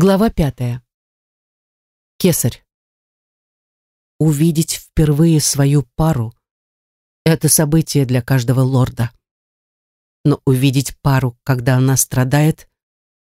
Глава пятая. Кесарь. Увидеть впервые свою пару — это событие для каждого лорда. Но увидеть пару, когда она страдает,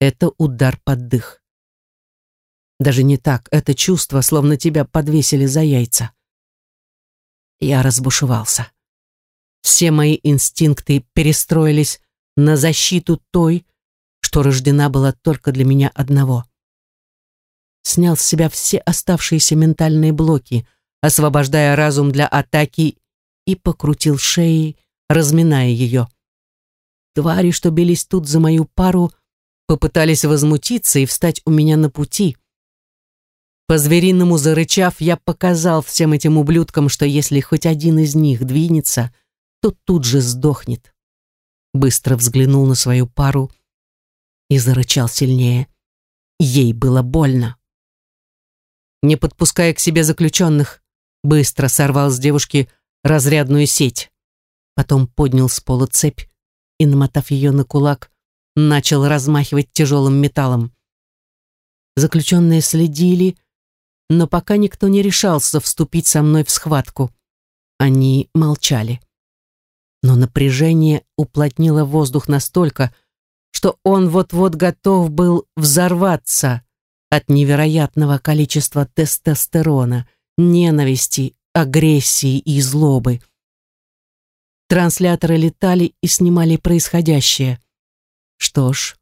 это удар под дых. Даже не так, это чувство, словно тебя подвесили за яйца. Я разбушевался. Все мои инстинкты перестроились на защиту той, что рождена была только для меня одного. Снял с себя все оставшиеся ментальные блоки, освобождая разум для атаки и покрутил шеей, разминая ее. Твари, что бились тут за мою пару, попытались возмутиться и встать у меня на пути. По-звериному зарычав, я показал всем этим ублюдкам, что если хоть один из них двинется, то тут же сдохнет. Быстро взглянул на свою пару — и зарычал сильнее. Ей было больно. Не подпуская к себе заключенных, быстро сорвал с девушки разрядную сеть. Потом поднял с пола цепь и, намотав ее на кулак, начал размахивать тяжелым металлом. Заключенные следили, но пока никто не решался вступить со мной в схватку. Они молчали. Но напряжение уплотнило воздух настолько, что он вот-вот готов был взорваться от невероятного количества тестостерона, ненависти, агрессии и злобы. Трансляторы летали и снимали происходящее. Что ж,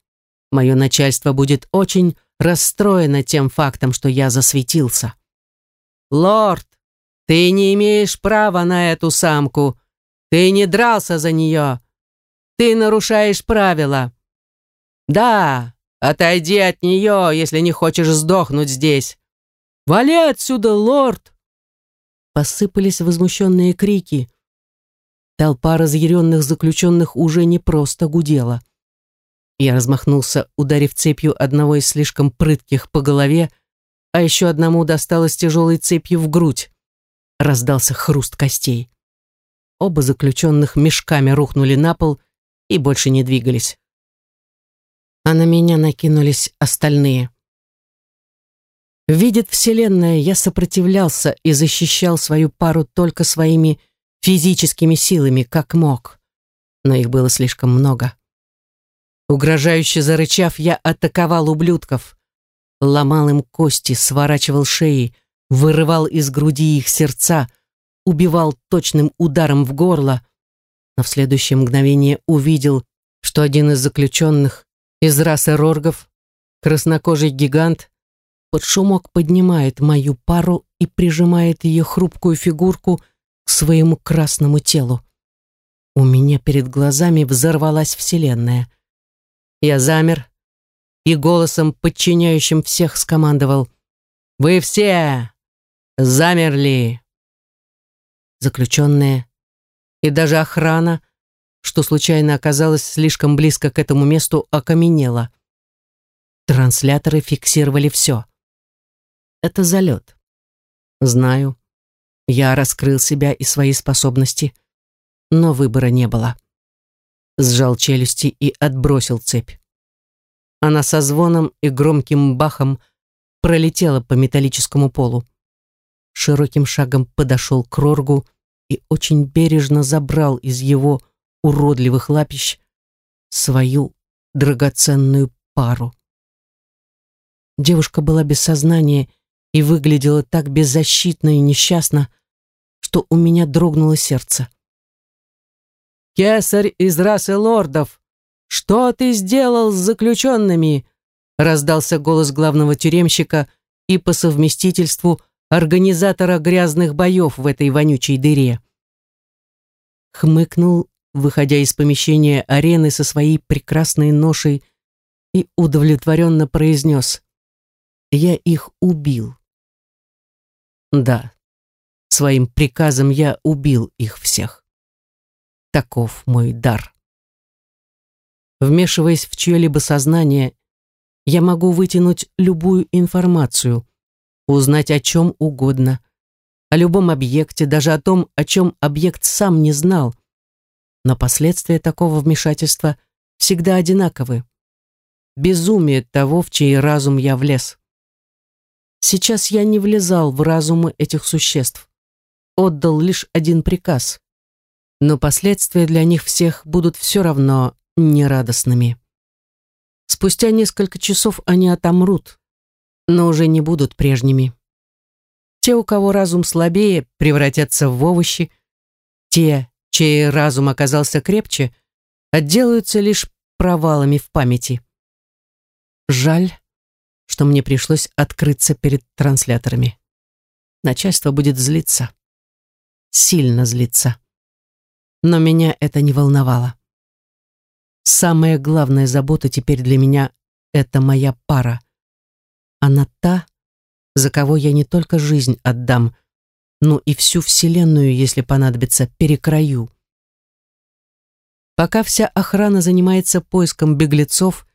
мое начальство будет очень расстроено тем фактом, что я засветился. «Лорд, ты не имеешь права на эту самку. Ты не дрался за нее. Ты нарушаешь правила. «Да, отойди от нее, если не хочешь сдохнуть здесь!» «Вали отсюда, лорд!» Посыпались возмущенные крики. Толпа разъяренных заключенных уже не просто гудела. Я размахнулся, ударив цепью одного из слишком прытких по голове, а еще одному досталось тяжелой цепью в грудь. Раздался хруст костей. Оба заключенных мешками рухнули на пол и больше не двигались а на меня накинулись остальные. Видит Вселенная, я сопротивлялся и защищал свою пару только своими физическими силами, как мог. Но их было слишком много. Угрожающе зарычав, я атаковал ублюдков, ломал им кости, сворачивал шеи, вырывал из груди их сердца, убивал точным ударом в горло, но в следующее мгновение увидел, что один из заключенных из расы роргов, краснокожий гигант, под шумок поднимает мою пару и прижимает ее хрупкую фигурку к своему красному телу. У меня перед глазами взорвалась вселенная. Я замер и голосом, подчиняющим всех, скомандовал «Вы все замерли!» Заключенные и даже охрана — что случайно оказалось слишком близко к этому месту, окаменело. Трансляторы фиксировали все. Это залет. Знаю. Я раскрыл себя и свои способности, но выбора не было. Сжал челюсти и отбросил цепь. Она со звоном и громким бахом пролетела по металлическому полу. Широким шагом подошел к Роргу и очень бережно забрал из его уродливых лапищ свою драгоценную пару. Девушка была без сознания и выглядела так беззащитно и несчастно, что у меня дрогнуло сердце. «Кесарь из расы лордов, что ты сделал с заключенными?» раздался голос главного тюремщика и по совместительству организатора грязных боев в этой вонючей дыре. Хмыкнул выходя из помещения арены со своей прекрасной ношей, и удовлетворенно произнес «Я их убил». Да, своим приказом я убил их всех. Таков мой дар. Вмешиваясь в чье-либо сознание, я могу вытянуть любую информацию, узнать о чем угодно, о любом объекте, даже о том, о чем объект сам не знал, но последствия такого вмешательства всегда одинаковы. безумие того, в чей разум я влез. Сейчас я не влезал в разумы этих существ. Отдал лишь один приказ. Но последствия для них всех будут все равно нерадостными. Спустя несколько часов они отомрут, но уже не будут прежними. Те, у кого разум слабее, превратятся в овощи. Те, чей разум оказался крепче, отделаются лишь провалами в памяти. Жаль, что мне пришлось открыться перед трансляторами. Начальство будет злиться. Сильно злиться. Но меня это не волновало. Самая главная забота теперь для меня — это моя пара. Она та, за кого я не только жизнь отдам, но и всю Вселенную, если понадобится, перекрою. Пока вся охрана занимается поиском беглецов,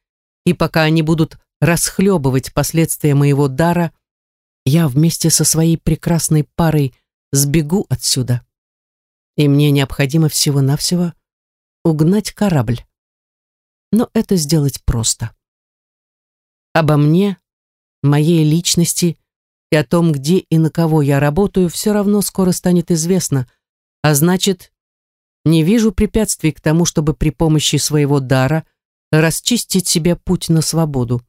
и пока они будут расхлебывать последствия моего дара, я вместе со своей прекрасной парой сбегу отсюда. И мне необходимо всего-навсего угнать корабль но это сделать просто. Обо мне, моей личности и о том, где и на кого я работаю, все равно скоро станет известно, а значит, не вижу препятствий к тому, чтобы при помощи своего дара расчистить себе путь на свободу.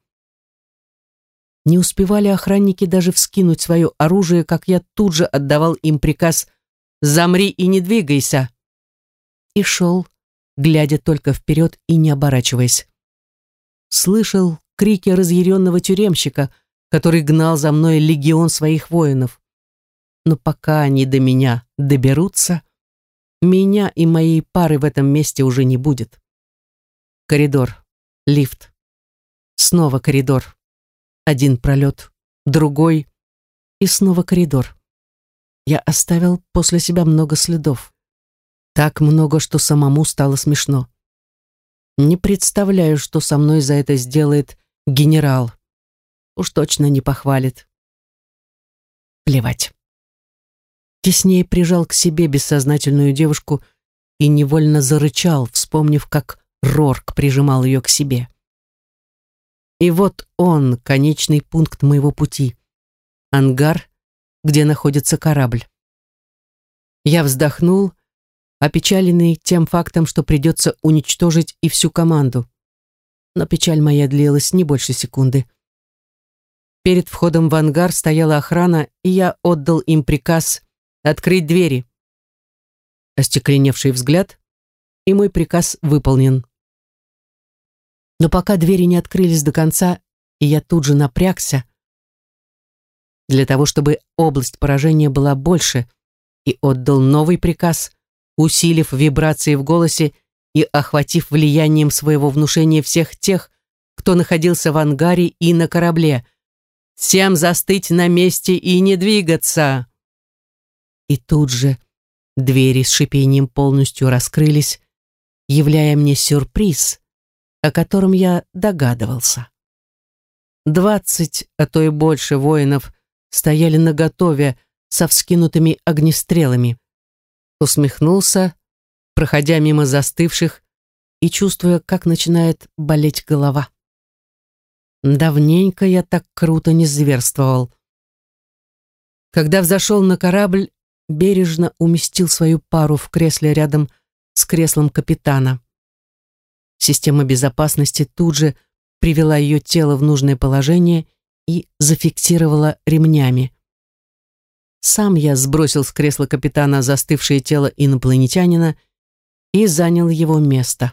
Не успевали охранники даже вскинуть свое оружие, как я тут же отдавал им приказ «Замри и не двигайся!» и шел, глядя только вперед и не оборачиваясь. Слышал крики разъяренного тюремщика, который гнал за мной легион своих воинов. Но пока они до меня доберутся, меня и моей пары в этом месте уже не будет. Коридор, лифт, снова коридор. Один пролет, другой и снова коридор. Я оставил после себя много следов. Так много, что самому стало смешно. Не представляю, что со мной за это сделает генерал. Уж точно не похвалит. Плевать. Теснее прижал к себе бессознательную девушку и невольно зарычал, вспомнив, как Рорк прижимал ее к себе. И вот он, конечный пункт моего пути. Ангар, где находится корабль. Я вздохнул опечаленный тем фактом, что придется уничтожить и всю команду. Но печаль моя длилась не больше секунды. Перед входом в ангар стояла охрана, и я отдал им приказ открыть двери. Остекленевший взгляд, и мой приказ выполнен. Но пока двери не открылись до конца, и я тут же напрягся, для того, чтобы область поражения была больше, и отдал новый приказ усилив вибрации в голосе и охватив влиянием своего внушения всех тех, кто находился в ангаре и на корабле. «Всем застыть на месте и не двигаться!» И тут же двери с шипением полностью раскрылись, являя мне сюрприз, о котором я догадывался. Двадцать, а то и больше воинов стояли наготове со вскинутыми огнестрелами усмехнулся, проходя мимо застывших и чувствуя, как начинает болеть голова. Давненько я так круто не зверствовал. Когда взошел на корабль, бережно уместил свою пару в кресле рядом с креслом капитана. Система безопасности тут же привела ее тело в нужное положение и зафиксировала ремнями. Сам я сбросил с кресла капитана застывшее тело инопланетянина и занял его место.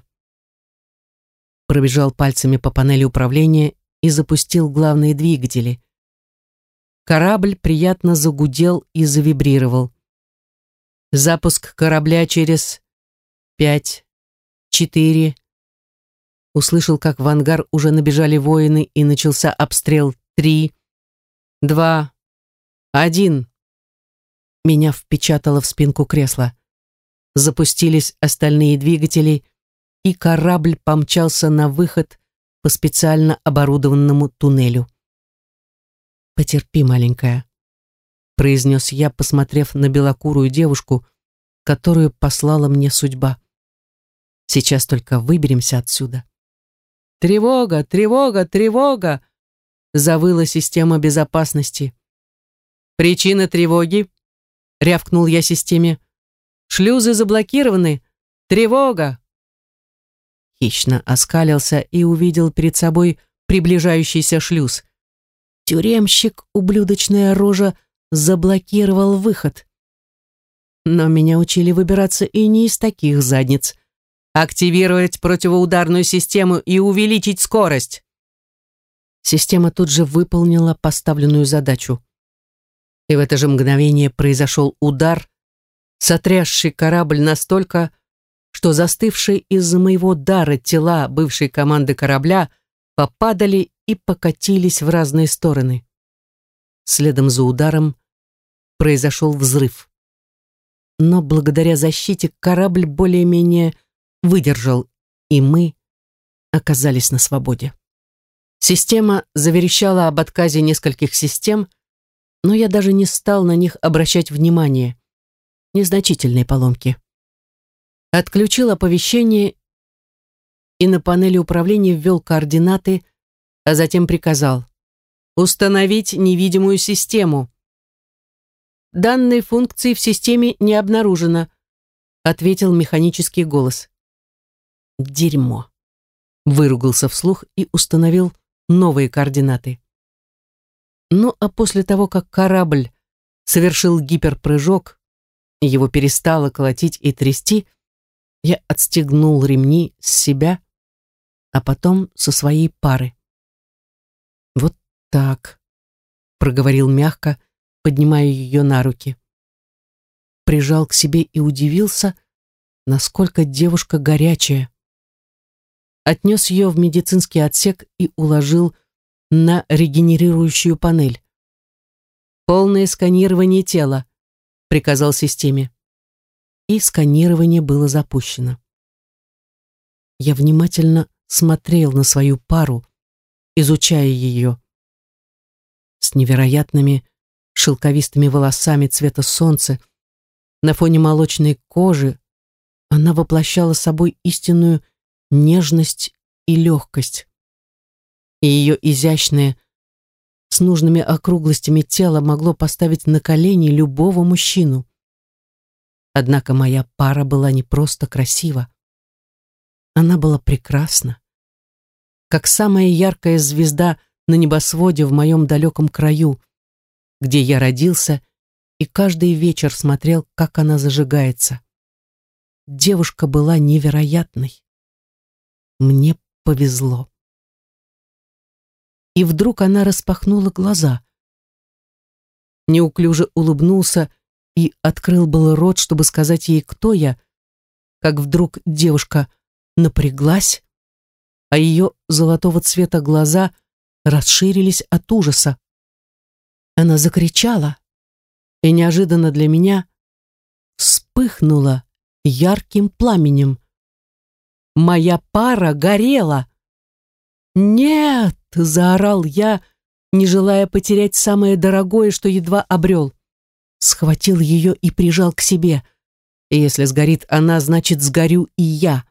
Пробежал пальцами по панели управления и запустил главные двигатели. Корабль приятно загудел и завибрировал. Запуск корабля через пять, четыре. Услышал, как в ангар уже набежали воины и начался обстрел. Три, два, один. Меня впечатало в спинку кресла. Запустились остальные двигатели, и корабль помчался на выход по специально оборудованному туннелю. «Потерпи, маленькая», — произнес я, посмотрев на белокурую девушку, которую послала мне судьба. «Сейчас только выберемся отсюда». Тревога, тревога, тревога!» Завыла система безопасности. «Причина тревоги?» — рявкнул я системе. «Шлюзы заблокированы! Тревога!» Хищно оскалился и увидел перед собой приближающийся шлюз. Тюремщик, ублюдочная рожа, заблокировал выход. Но меня учили выбираться и не из таких задниц. Активировать противоударную систему и увеличить скорость. Система тут же выполнила поставленную задачу. И в это же мгновение произошел удар, сотрясший корабль настолько, что застывшие из-за моего дара тела бывшей команды корабля попадали и покатились в разные стороны. Следом за ударом произошел взрыв. Но благодаря защите корабль более-менее выдержал, и мы оказались на свободе. Система заверещала об отказе нескольких систем, но я даже не стал на них обращать внимание. Незначительные поломки. Отключил оповещение и на панели управления ввел координаты, а затем приказал «Установить невидимую систему». «Данной функции в системе не обнаружено», ответил механический голос. «Дерьмо», выругался вслух и установил новые координаты. Ну а после того, как корабль совершил гиперпрыжок, его перестало колотить и трясти, я отстегнул ремни с себя, а потом со своей пары. «Вот так», — проговорил мягко, поднимая ее на руки. Прижал к себе и удивился, насколько девушка горячая отнес ее в медицинский отсек и уложил на регенерирующую панель. «Полное сканирование тела», — приказал системе. И сканирование было запущено. Я внимательно смотрел на свою пару, изучая ее. С невероятными шелковистыми волосами цвета солнца, на фоне молочной кожи, она воплощала собой истинную нежность и легкость. И ее изящное, с нужными округлостями тело могло поставить на колени любого мужчину. Однако моя пара была не просто красива. Она была прекрасна. Как самая яркая звезда на небосводе в моем далеком краю, где я родился и каждый вечер смотрел, как она зажигается. Девушка была невероятной. Мне повезло. И вдруг она распахнула глаза. Неуклюже улыбнулся и открыл был рот, чтобы сказать ей, кто я, как вдруг девушка напряглась, а ее золотого цвета глаза расширились от ужаса. Она закричала и неожиданно для меня вспыхнула ярким пламенем. Моя пара горела. «Нет!» — заорал я, не желая потерять самое дорогое, что едва обрел. Схватил ее и прижал к себе. Если сгорит она, значит, сгорю и я.